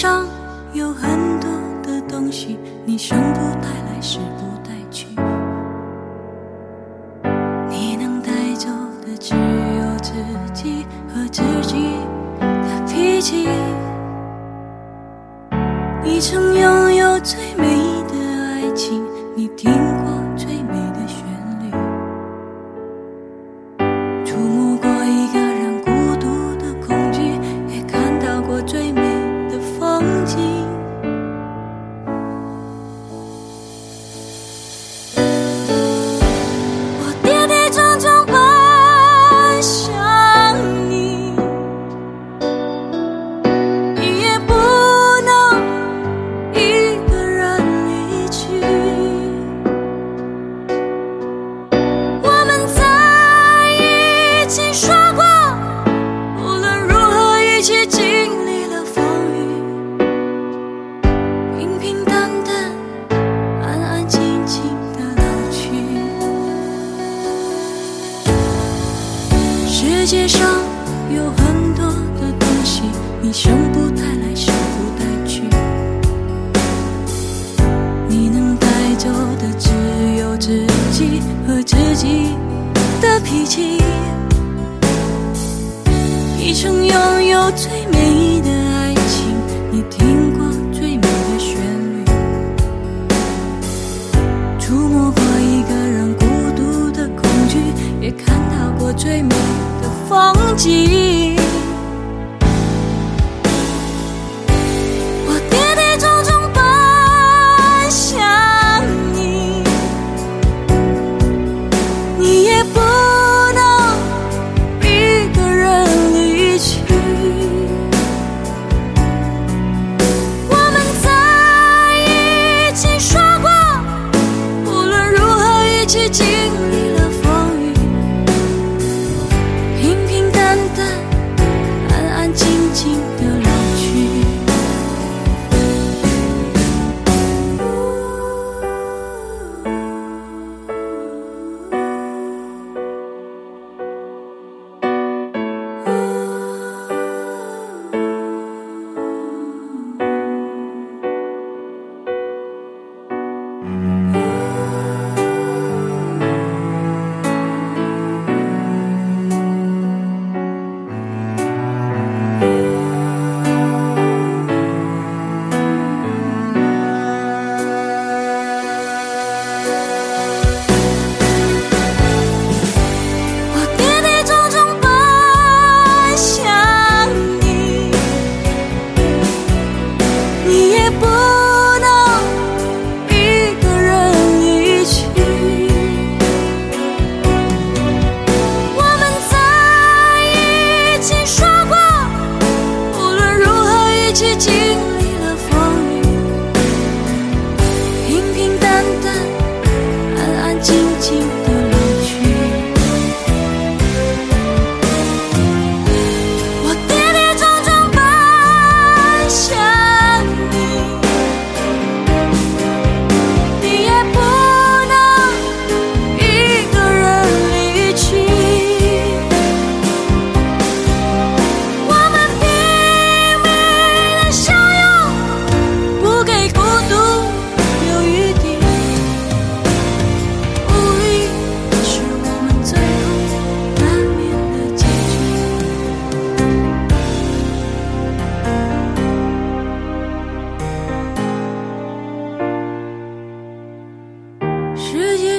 上有很多的东西，你生不带来，死不带去。你生不带来，死不带去。你能带走的只有自己和自己的脾气。你曾拥有最美的爱情，你听过最美的旋律，触摸过一个人孤独的恐惧，也看到过最美的风景。you.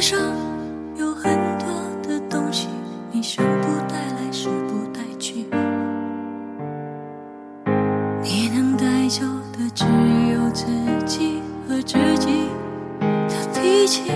世上有很多的东西，你生不带来，死不带去。你能带走的只有自己和自己的脾气。